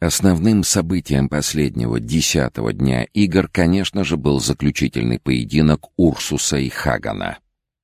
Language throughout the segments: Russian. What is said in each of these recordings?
Основным событием последнего десятого дня игр, конечно же, был заключительный поединок Урсуса и Хагана.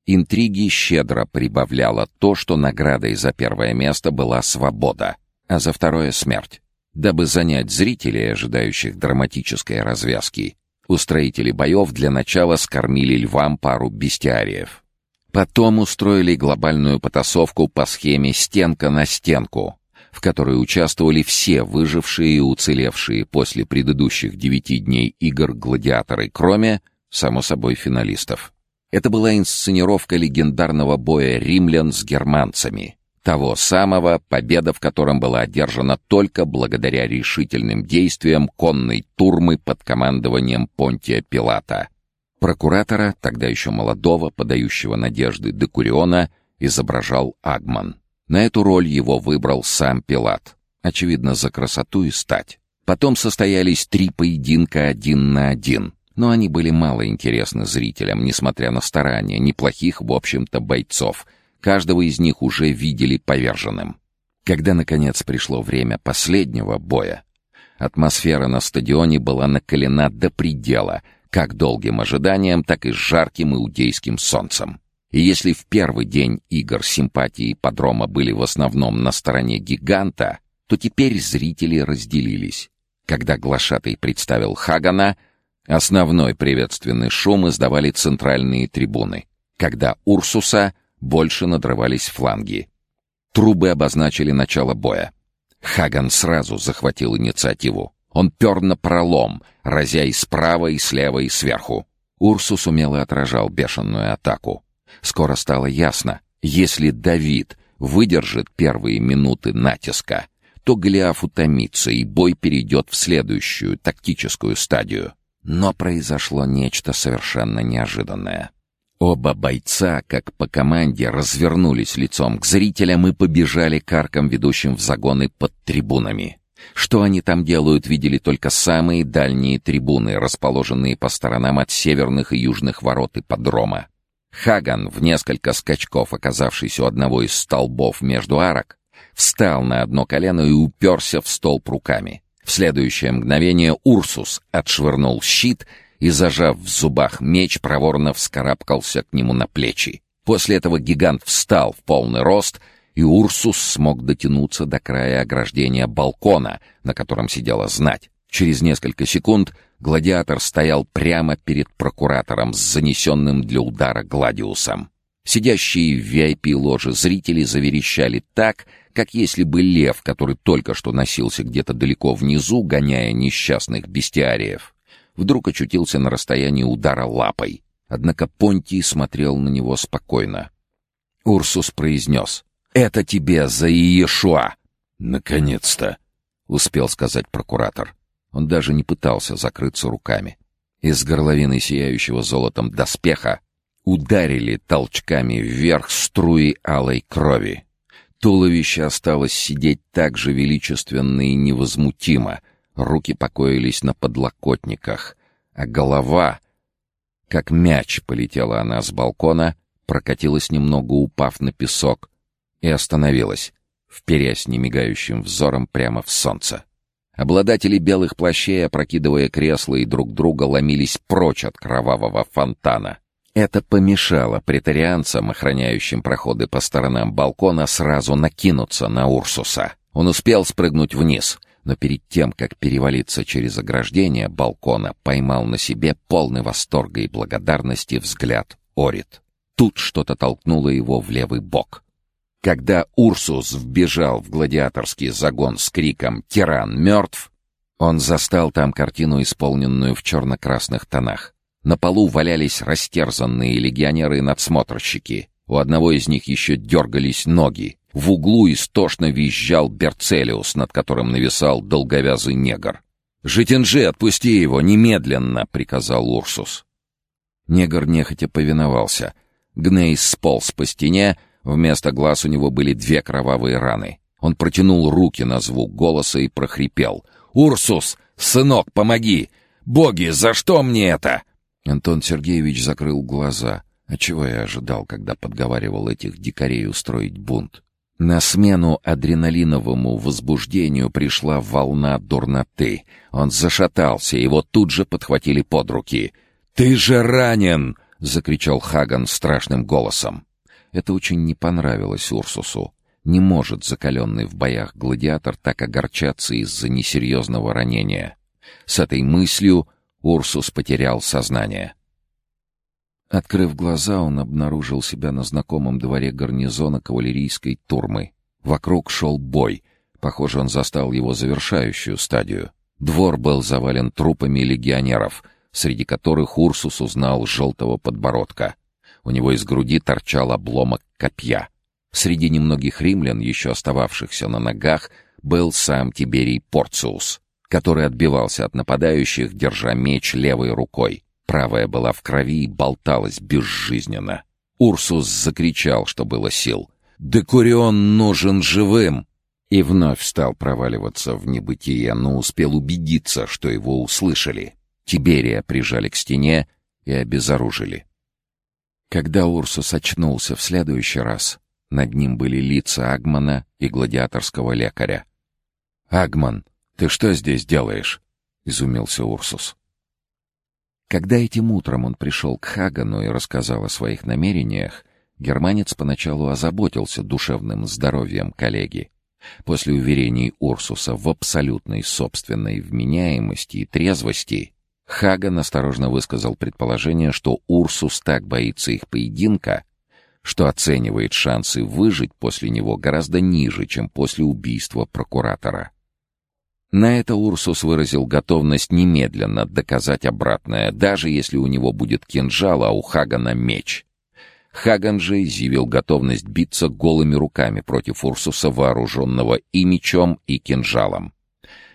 Интриги щедро прибавляло то, что наградой за первое место была свобода, а за второе — смерть. Дабы занять зрителей, ожидающих драматической развязки, устроители боев для начала скормили львам пару бестиариев. Потом устроили глобальную потасовку по схеме «стенка на стенку», в которой участвовали все выжившие и уцелевшие после предыдущих девяти дней игр гладиаторы, кроме, само собой, финалистов. Это была инсценировка легендарного боя римлян с германцами, того самого, победа в котором была одержана только благодаря решительным действиям конной турмы под командованием Понтия Пилата. Прокуратора, тогда еще молодого, подающего надежды Декуриона, изображал Агман. На эту роль его выбрал сам Пилат, очевидно, за красоту и стать. Потом состоялись три поединка один на один, но они были мало интересны зрителям, несмотря на старания неплохих, в общем-то, бойцов. Каждого из них уже видели поверженным. Когда, наконец, пришло время последнего боя, атмосфера на стадионе была накалена до предела, как долгим ожиданием, так и жарким иудейским солнцем. И если в первый день игр симпатии подрома были в основном на стороне гиганта, то теперь зрители разделились. Когда Глашатый представил Хагана, основной приветственный шум издавали центральные трибуны. Когда Урсуса больше надрывались фланги. Трубы обозначили начало боя. Хаган сразу захватил инициативу. Он пер на пролом, разя и справа, и слева, и сверху. Урсус умело отражал бешеную атаку. Скоро стало ясно, если Давид выдержит первые минуты натиска, то Голиаф утомится, и бой перейдет в следующую, тактическую стадию. Но произошло нечто совершенно неожиданное. Оба бойца, как по команде, развернулись лицом к зрителям и побежали к аркам, ведущим в загоны под трибунами. Что они там делают, видели только самые дальние трибуны, расположенные по сторонам от северных и южных ворот ипподрома. Хаган, в несколько скачков оказавшись у одного из столбов между арок, встал на одно колено и уперся в столб руками. В следующее мгновение Урсус отшвырнул щит и, зажав в зубах меч, проворно вскарабкался к нему на плечи. После этого гигант встал в полный рост, и Урсус смог дотянуться до края ограждения балкона, на котором сидела знать. Через несколько секунд Гладиатор стоял прямо перед прокуратором с занесенным для удара Гладиусом. Сидящие в VIP-ложе зрители заверещали так, как если бы лев, который только что носился где-то далеко внизу, гоняя несчастных бестиариев, вдруг очутился на расстоянии удара лапой. Однако Понтий смотрел на него спокойно. Урсус произнес «Это тебе за Иешуа!» «Наконец-то!» — успел сказать прокуратор. Он даже не пытался закрыться руками. Из горловины сияющего золотом доспеха ударили толчками вверх струи алой крови. Туловище осталось сидеть так же величественно и невозмутимо, руки покоились на подлокотниках, а голова, как мяч, полетела она с балкона, прокатилась немного, упав на песок, и остановилась, вперясь немигающим взором прямо в солнце. Обладатели белых плащей, опрокидывая кресла и друг друга, ломились прочь от кровавого фонтана. Это помешало претарианцам, охраняющим проходы по сторонам балкона, сразу накинуться на Урсуса. Он успел спрыгнуть вниз, но перед тем, как перевалиться через ограждение балкона, поймал на себе полный восторга и благодарности взгляд Орит. Тут что-то толкнуло его в левый бок. Когда Урсус вбежал в гладиаторский загон с криком «Тиран мертв!», он застал там картину, исполненную в черно-красных тонах. На полу валялись растерзанные легионеры-надсмотрщики. У одного из них еще дергались ноги. В углу истошно визжал Берцелиус, над которым нависал долговязый негр. «Житинжи, отпусти его, немедленно!» — приказал Урсус. Негр нехотя повиновался. Гнейс сполз по стене, Вместо глаз у него были две кровавые раны. Он протянул руки на звук голоса и прохрипел. «Урсус! Сынок, помоги! Боги, за что мне это?» Антон Сергеевич закрыл глаза. А чего я ожидал, когда подговаривал этих дикарей устроить бунт? На смену адреналиновому возбуждению пришла волна дурноты. Он зашатался, его тут же подхватили под руки. «Ты же ранен!» — закричал Хаган страшным голосом. Это очень не понравилось Урсусу. Не может закаленный в боях гладиатор так огорчаться из-за несерьезного ранения. С этой мыслью Урсус потерял сознание. Открыв глаза, он обнаружил себя на знакомом дворе гарнизона кавалерийской турмы. Вокруг шел бой. Похоже, он застал его завершающую стадию. Двор был завален трупами легионеров, среди которых Урсус узнал желтого подбородка. У него из груди торчал обломок копья. Среди немногих римлян, еще остававшихся на ногах, был сам Тиберий Порциус, который отбивался от нападающих, держа меч левой рукой. Правая была в крови и болталась безжизненно. Урсус закричал, что было сил. «Декурион нужен живым!» И вновь стал проваливаться в небытие, но успел убедиться, что его услышали. Тиберия прижали к стене и обезоружили. Когда Урсус очнулся в следующий раз, над ним были лица Агмана и гладиаторского лекаря. «Агман, ты что здесь делаешь?» — изумился Урсус. Когда этим утром он пришел к Хагану и рассказал о своих намерениях, германец поначалу озаботился душевным здоровьем коллеги. После уверений Урсуса в абсолютной собственной вменяемости и трезвости, Хаган осторожно высказал предположение, что Урсус так боится их поединка, что оценивает шансы выжить после него гораздо ниже, чем после убийства прокуратора. На это Урсус выразил готовность немедленно доказать обратное, даже если у него будет кинжал, а у Хагана меч. Хаган же изъявил готовность биться голыми руками против Урсуса, вооруженного и мечом, и кинжалом.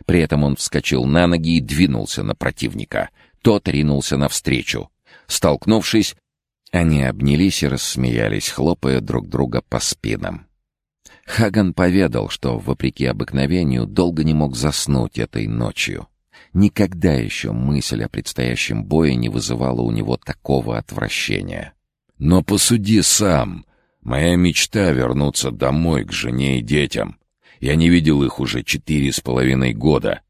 При этом он вскочил на ноги и двинулся на противника. Тот ринулся навстречу. Столкнувшись, они обнялись и рассмеялись, хлопая друг друга по спинам. Хаган поведал, что, вопреки обыкновению, долго не мог заснуть этой ночью. Никогда еще мысль о предстоящем бое не вызывала у него такого отвращения. «Но посуди сам. Моя мечта — вернуться домой к жене и детям. Я не видел их уже четыре с половиной года.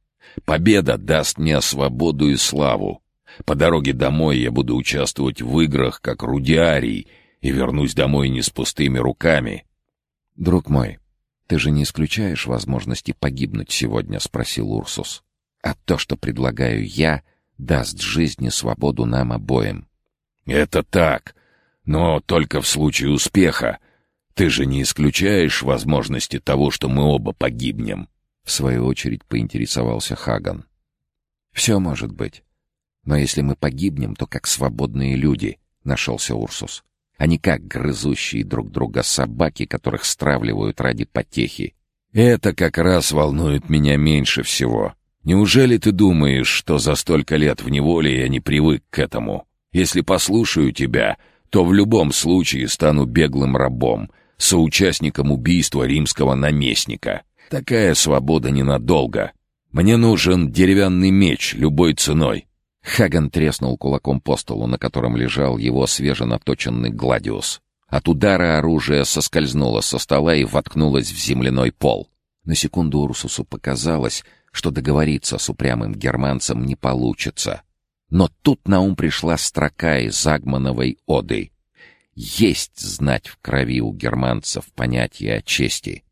Победа даст мне свободу и славу. По дороге домой я буду участвовать в играх, как рудиарий, и вернусь домой не с пустыми руками, «Друг мой, ты же не исключаешь возможности погибнуть сегодня?» — спросил Урсус. «А то, что предлагаю я, даст жизнь и свободу нам обоим». «Это так, но только в случае успеха. Ты же не исключаешь возможности того, что мы оба погибнем?» В свою очередь поинтересовался Хаган. «Все может быть. Но если мы погибнем, то как свободные люди», — нашелся Урсус а не как грызущие друг друга собаки, которых стравливают ради потехи. Это как раз волнует меня меньше всего. Неужели ты думаешь, что за столько лет в неволе я не привык к этому? Если послушаю тебя, то в любом случае стану беглым рабом, соучастником убийства римского наместника. Такая свобода ненадолго. Мне нужен деревянный меч любой ценой. Хаган треснул кулаком по столу, на котором лежал его свеженаточенный гладиус. От удара оружие соскользнуло со стола и воткнулось в земляной пол. На секунду Урсусу показалось, что договориться с упрямым германцем не получится. Но тут на ум пришла строка из Агмановой оды. «Есть знать в крови у германцев понятие о чести».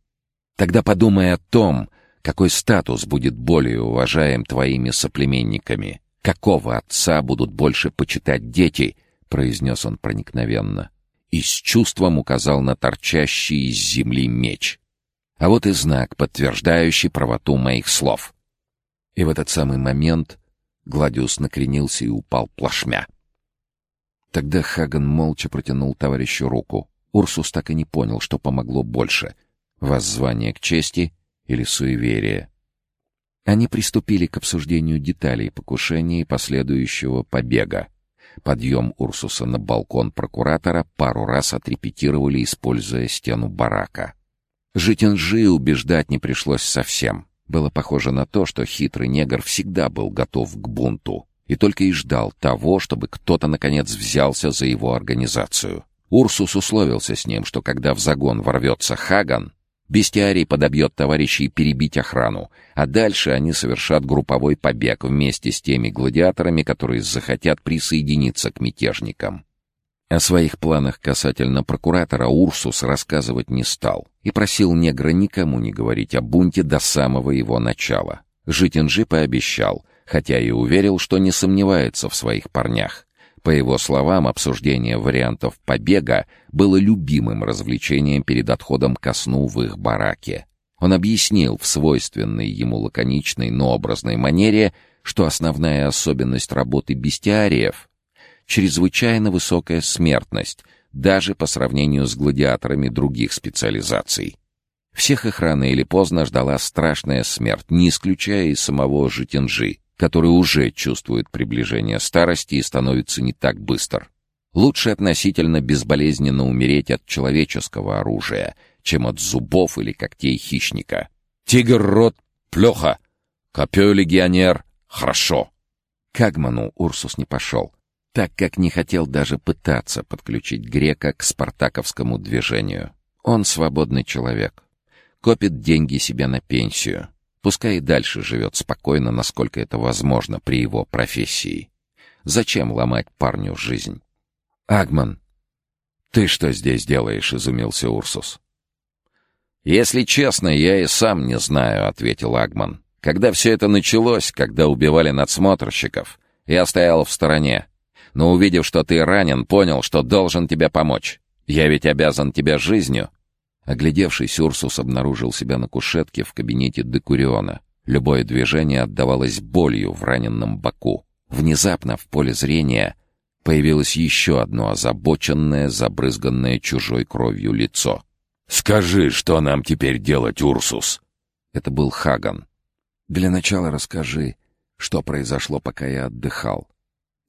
Тогда подумай о том, какой статус будет более уважаем твоими соплеменниками — Какого отца будут больше почитать дети?» — произнес он проникновенно. И с чувством указал на торчащий из земли меч. А вот и знак, подтверждающий правоту моих слов. И в этот самый момент Гладиус накренился и упал плашмя. Тогда Хаган молча протянул товарищу руку. Урсус так и не понял, что помогло больше — воззвание к чести или суеверие. Они приступили к обсуждению деталей покушения и последующего побега. Подъем Урсуса на балкон прокуратора пару раз отрепетировали, используя стену барака. Житинжи убеждать не пришлось совсем. Было похоже на то, что хитрый негр всегда был готов к бунту и только и ждал того, чтобы кто-то, наконец, взялся за его организацию. Урсус условился с ним, что когда в загон ворвется Хаган, Бестиарий подобьет товарищей перебить охрану, а дальше они совершат групповой побег вместе с теми гладиаторами, которые захотят присоединиться к мятежникам. О своих планах касательно прокуратора Урсус рассказывать не стал и просил негра никому не говорить о бунте до самого его начала. Житинжи пообещал, хотя и уверил, что не сомневается в своих парнях. По его словам, обсуждение вариантов побега было любимым развлечением перед отходом ко сну в их бараке. Он объяснил в свойственной ему лаконичной, но образной манере, что основная особенность работы бестиариев чрезвычайно высокая смертность, даже по сравнению с гладиаторами других специализаций. Всех их рано или поздно ждала страшная смерть, не исключая и самого Житинжи, который уже чувствует приближение старости и становится не так быстр. Лучше относительно безболезненно умереть от человеческого оружия, чем от зубов или когтей хищника. Тигр рот плохо, копье легионер хорошо. К Агману Урсус не пошел так как не хотел даже пытаться подключить грека к спартаковскому движению. Он свободный человек. Копит деньги себе на пенсию. Пускай и дальше живет спокойно, насколько это возможно при его профессии. Зачем ломать парню жизнь? «Агман, ты что здесь делаешь?» — изумился Урсус. «Если честно, я и сам не знаю», — ответил Агман. «Когда все это началось, когда убивали надсмотрщиков, я стоял в стороне но увидев, что ты ранен, понял, что должен тебе помочь. Я ведь обязан тебе жизнью». Оглядевшись, Урсус обнаружил себя на кушетке в кабинете Декуриона. Любое движение отдавалось болью в раненном боку. Внезапно в поле зрения появилось еще одно озабоченное, забрызганное чужой кровью лицо. «Скажи, что нам теперь делать, Урсус?» Это был Хаган. «Для начала расскажи, что произошло, пока я отдыхал.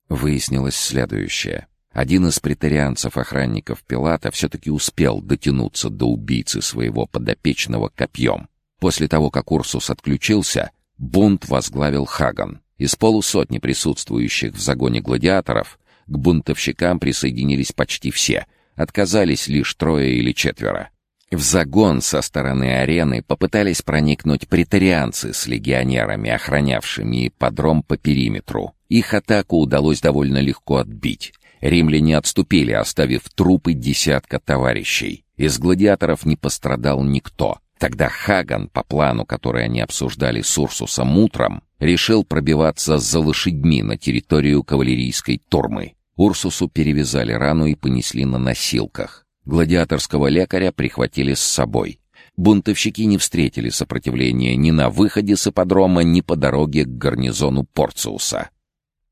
Выяснилось следующее. Один из претарианцев-охранников Пилата все-таки успел дотянуться до убийцы своего подопечного копьем. После того, как Урсус отключился, бунт возглавил Хаган. Из полусотни присутствующих в загоне гладиаторов к бунтовщикам присоединились почти все, отказались лишь трое или четверо. В загон со стороны арены попытались проникнуть претарианцы с легионерами, охранявшими ипподром по периметру. Их атаку удалось довольно легко отбить. Римляне отступили, оставив трупы десятка товарищей. Из гладиаторов не пострадал никто. Тогда Хаган, по плану, который они обсуждали с Урсусом утром, решил пробиваться за лошадьми на территорию кавалерийской турмы. Урсусу перевязали рану и понесли на носилках. Гладиаторского лекаря прихватили с собой. Бунтовщики не встретили сопротивления ни на выходе с ипподрома, ни по дороге к гарнизону Порциуса.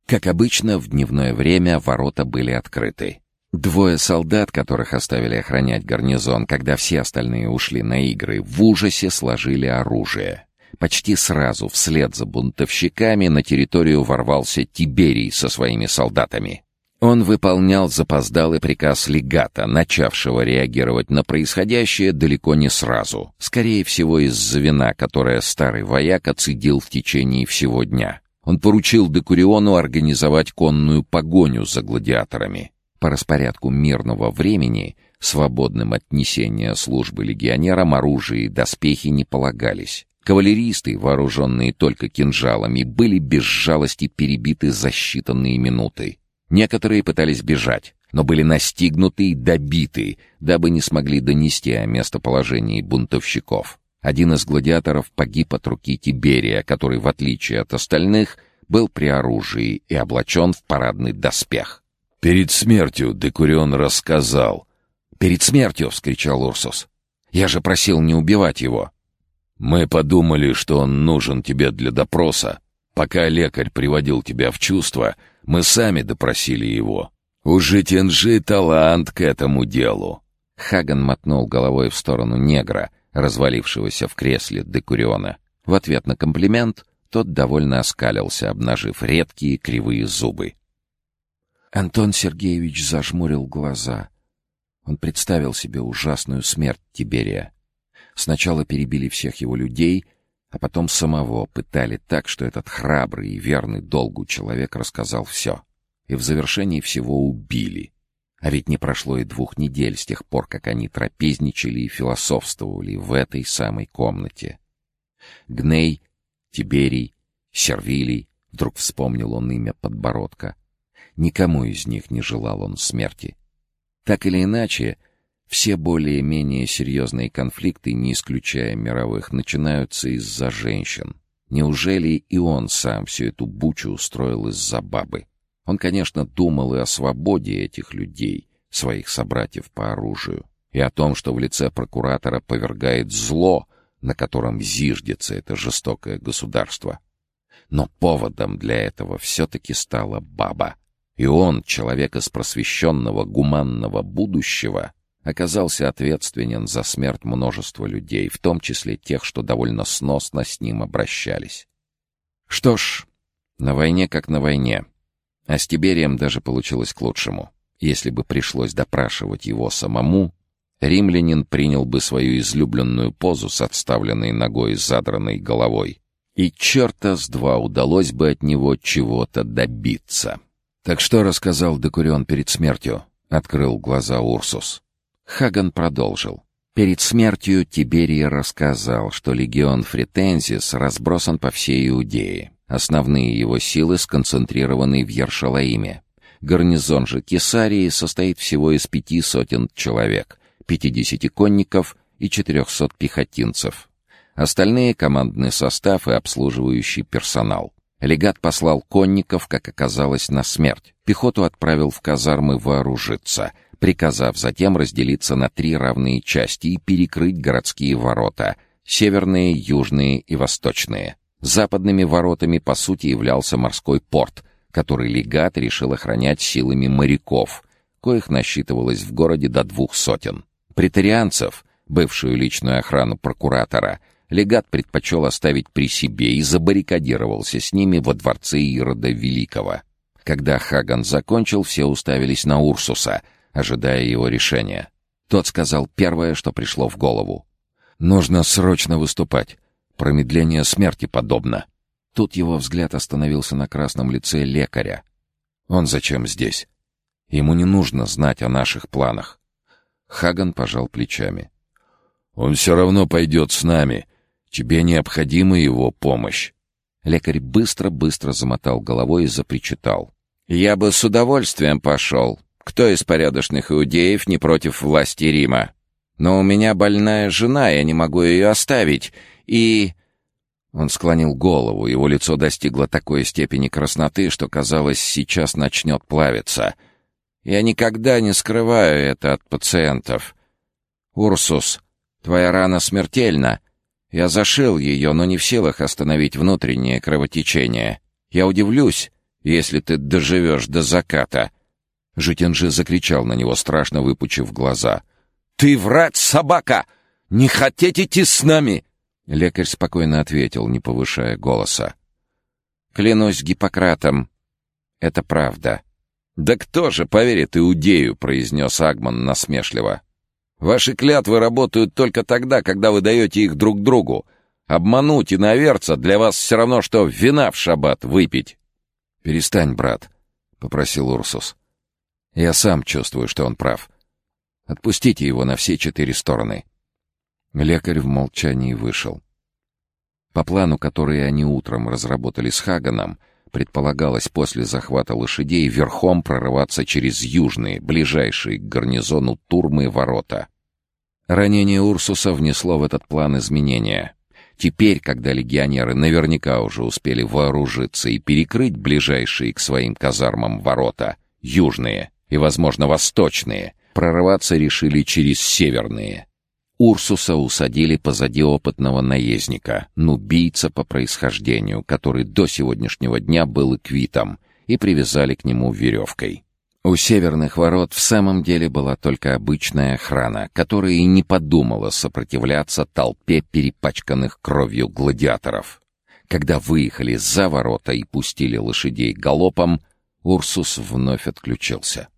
Как обычно, в дневное время ворота были открыты. Двое солдат, которых оставили охранять гарнизон, когда все остальные ушли на игры, в ужасе сложили оружие. Почти сразу, вслед за бунтовщиками, на территорию ворвался Тиберий со своими солдатами. Он выполнял запоздалый приказ легата, начавшего реагировать на происходящее далеко не сразу. Скорее всего, из-за вина, которое старый вояк оцедил в течение всего дня. Он поручил Декуриону организовать конную погоню за гладиаторами. По распорядку мирного времени, свободным от несения службы легионерам, оружие и доспехи не полагались. Кавалеристы, вооруженные только кинжалами, были без жалости перебиты за считанные минуты. Некоторые пытались бежать, но были настигнуты и добиты, дабы не смогли донести о местоположении бунтовщиков. Один из гладиаторов погиб от руки Тиберия, который, в отличие от остальных, был при оружии и облачен в парадный доспех. «Перед смертью Декурион рассказал». «Перед смертью!» — вскричал Урсус. «Я же просил не убивать его». «Мы подумали, что он нужен тебе для допроса. Пока лекарь приводил тебя в чувство, мы сами допросили его. У Житинжи талант к этому делу». Хаган мотнул головой в сторону негра, развалившегося в кресле Декуриона. В ответ на комплимент тот довольно оскалился, обнажив редкие кривые зубы. Антон Сергеевич зажмурил глаза. Он представил себе ужасную смерть Тиберия. Сначала перебили всех его людей — а потом самого пытали так, что этот храбрый и верный долгу человек рассказал все. И в завершении всего убили. А ведь не прошло и двух недель с тех пор, как они трапезничали и философствовали в этой самой комнате. Гней, Тиберий, Сервилий, вдруг вспомнил он имя Подбородка. Никому из них не желал он смерти. Так или иначе, все более-менее серьезные конфликты, не исключая мировых, начинаются из-за женщин. Неужели и он сам всю эту бучу устроил из-за бабы? Он, конечно, думал и о свободе этих людей, своих собратьев по оружию, и о том, что в лице прокуратора повергает зло, на котором зиждется это жестокое государство. Но поводом для этого все-таки стала баба. И он, человек из просвещенного гуманного будущего, оказался ответственен за смерть множества людей, в том числе тех, что довольно сносно с ним обращались. Что ж, на войне как на войне. А с Тиберием даже получилось к лучшему. Если бы пришлось допрашивать его самому, римлянин принял бы свою излюбленную позу с отставленной ногой и задранной головой. И черта с два удалось бы от него чего-то добиться. «Так что рассказал Декурион перед смертью?» — открыл глаза Урсус. Хаган продолжил. Перед смертью Тиберий рассказал, что легион Фритензис разбросан по всей Иудее. Основные его силы сконцентрированы в Ершалаиме. Гарнизон же Кесарии состоит всего из пяти сотен человек, пятидесяти конников и четырехсот пехотинцев. Остальные — командный состав и обслуживающий персонал. Легат послал конников, как оказалось, на смерть. Пехоту отправил в казармы вооружиться, приказав затем разделиться на три равные части и перекрыть городские ворота — северные, южные и восточные. Западными воротами, по сути, являлся морской порт, который легат решил охранять силами моряков, коих насчитывалось в городе до двух сотен. Претарианцев, бывшую личную охрану прокуратора, легат предпочел оставить при себе и забаррикадировался с ними во дворце Ирода Великого. Когда Хаган закончил, все уставились на Урсуса, ожидая его решения. Тот сказал первое, что пришло в голову. «Нужно срочно выступать. Промедление смерти подобно». Тут его взгляд остановился на красном лице лекаря. «Он зачем здесь? Ему не нужно знать о наших планах». Хаган пожал плечами. «Он все равно пойдет с нами. Тебе необходима его помощь». Лекарь быстро-быстро замотал головой и запричитал. «Я бы с удовольствием пошел. Кто из порядочных иудеев не против власти Рима? Но у меня больная жена, я не могу ее оставить, и...» Он склонил голову, его лицо достигло такой степени красноты, что, казалось, сейчас начнет плавиться. «Я никогда не скрываю это от пациентов. Урсус, твоя рана смертельна. Я зашил ее, но не в силах остановить внутреннее кровотечение. Я удивлюсь, если ты доживешь до заката». Житинжи закричал на него, страшно выпучив глаза. «Ты врать, собака! Не хотите идти с нами!» Лекарь спокойно ответил, не повышая голоса. «Клянусь Гиппократом, это правда». «Да кто же поверит Иудею?» — произнес Агман насмешливо. «Ваши клятвы работают только тогда, когда вы даете их друг другу. Обмануть иноверца для вас все равно, что вина в шаббат выпить». «Перестань, брат», — попросил Урсус. «Я сам чувствую, что он прав. Отпустите его на все четыре стороны». Лекарь в молчании вышел. По плану, который они утром разработали с Хаганом, предполагалось после захвата лошадей верхом прорываться через южные, ближайшие к гарнизону Турмы ворота. Ранение Урсуса внесло в этот план изменения. Теперь, когда легионеры наверняка уже успели вооружиться и перекрыть ближайшие к своим казармам ворота, южные и, возможно, восточные, прорываться решили через северные. Урсуса усадили позади опытного наездника, нубийца по происхождению, который до сегодняшнего дня был эквитом, и привязали к нему веревкой. У северных ворот в самом деле была только обычная охрана, которая и не подумала сопротивляться толпе перепачканных кровью гладиаторов. Когда выехали за ворота и пустили лошадей галопом, Урсус вновь отключился.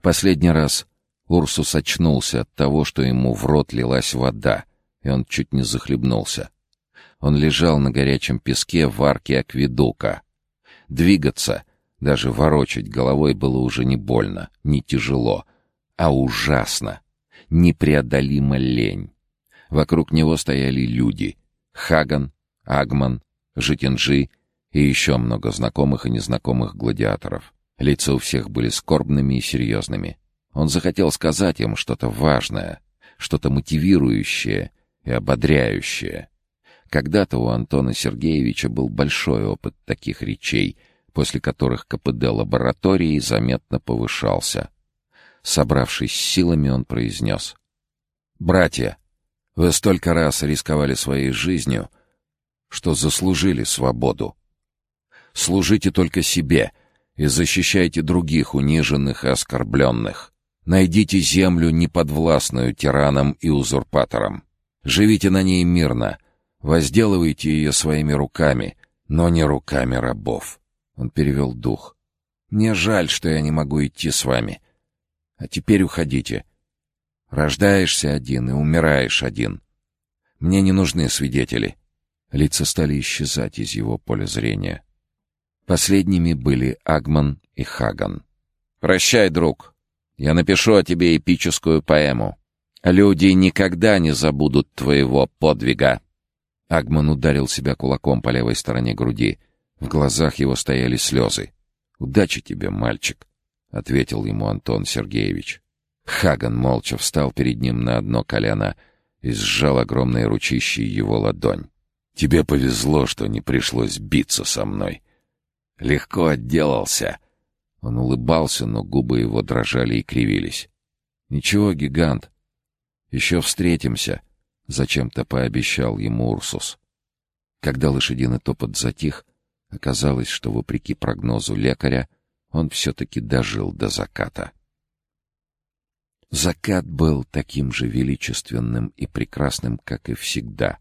Последний раз Урсус очнулся от того, что ему в рот лилась вода, и он чуть не захлебнулся. Он лежал на горячем песке в арке акведука. Двигаться, даже ворочать головой было уже не больно, не тяжело, а ужасно, непреодолимо лень. Вокруг него стояли люди — Хаган, Агман, Житинжи и еще много знакомых и незнакомых гладиаторов. Лица у всех были скорбными и серьезными. Он захотел сказать им что-то важное, что-то мотивирующее и ободряющее. Когда-то у Антона Сергеевича был большой опыт таких речей, после которых КПД лаборатории заметно повышался. Собравшись силами, он произнес. «Братья, вы столько раз рисковали своей жизнью, что заслужили свободу. Служите только себе и защищайте других униженных и оскорбленных. Найдите землю, неподвластную тиранам и узурпаторам. Живите на ней мирно, возделывайте ее своими руками, но не руками рабов. Он перевел дух. «Мне жаль, что я не могу идти с вами. А теперь уходите. Рождаешься один и умираешь один. Мне не нужны свидетели». Лица стали исчезать из его поля зрения. Последними были Агман и Хаган. «Прощай, друг. Я напишу о тебе эпическую поэму. Люди никогда не забудут твоего подвига». Агман ударил себя кулаком по левой стороне груди. В глазах его стояли слезы. «Удачи тебе, мальчик», — ответил ему Антон Сергеевич. Хаган молча встал перед ним на одно колено и сжал огромной ручищей его ладонь. «Тебе повезло, что не пришлось биться со мной. Легко отделался». Он улыбался, но губы его дрожали и кривились. «Ничего, гигант, еще встретимся», — зачем-то пообещал ему Урсус. Когда лошадиный топот затих, оказалось, что, вопреки прогнозу лекаря, он все-таки дожил до заката. Закат был таким же величественным и прекрасным, как и всегда,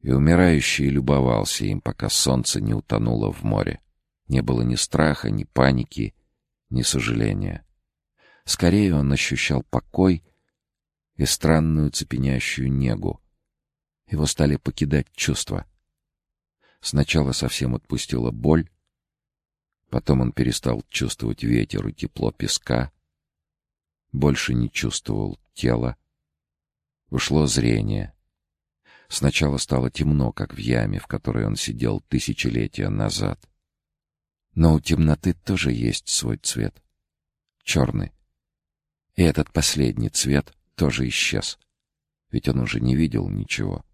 и умирающий любовался им, пока солнце не утонуло в море. Не было ни страха, ни паники, ни сожаления. Скорее он ощущал покой и странную цепенящую негу. Его стали покидать чувства. Сначала совсем отпустила боль, потом он перестал чувствовать ветер и тепло песка, больше не чувствовал тела. Ушло зрение. Сначала стало темно, как в яме, в которой он сидел тысячелетия назад. Но у темноты тоже есть свой цвет. Черный. И этот последний цвет тоже исчез. Ведь он уже не видел ничего.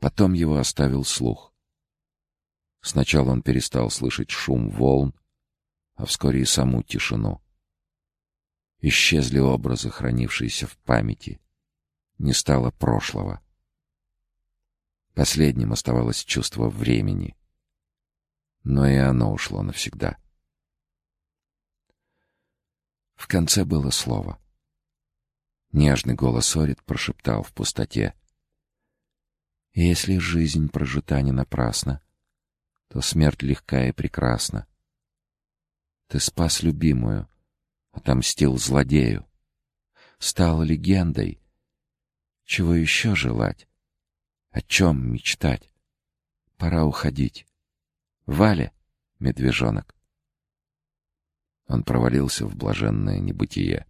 Потом его оставил слух. Сначала он перестал слышать шум волн, а вскоре и саму тишину. Исчезли образы, хранившиеся в памяти. Не стало прошлого. Последним оставалось чувство времени но и оно ушло навсегда. В конце было слово. Нежный голос Орит прошептал в пустоте. «Если жизнь прожита не напрасно, то смерть легка и прекрасна. Ты спас любимую, отомстил злодею, стал легендой. Чего еще желать? О чем мечтать? Пора уходить. Валя, медвежонок. Он провалился в блаженное небытие.